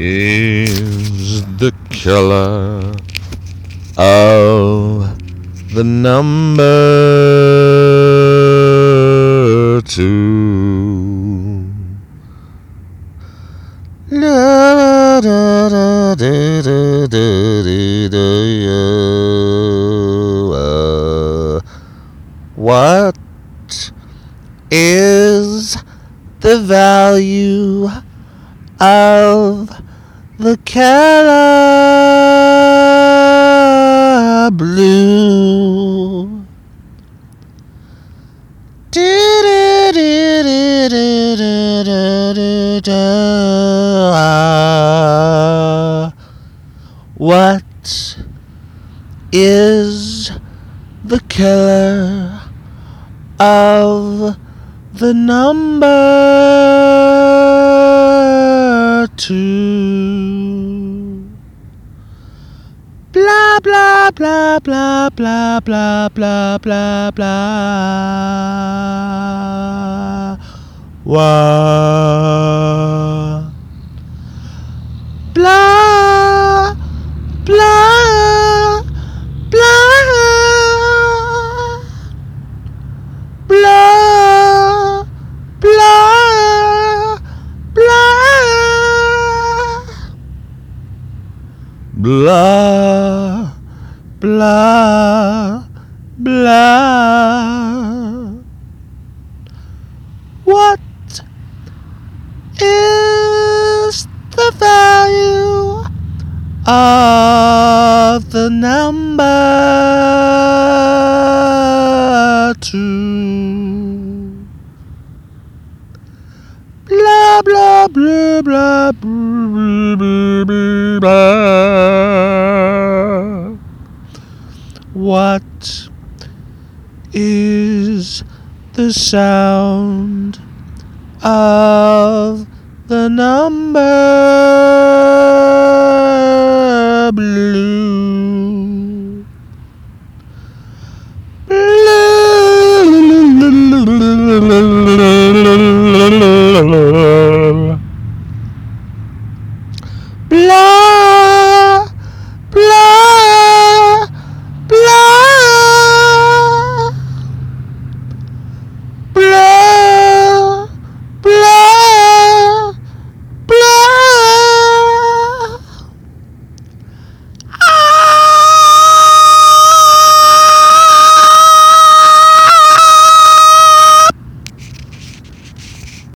is the color of the number two. What is the value of the color blue? What is the color of the number two? Blah blah blah blah blah blah blah blah blah. What? Blah blah blah what is the value of the number two? Blah blah blah blah blah blah What is the sound of the number blue? Blah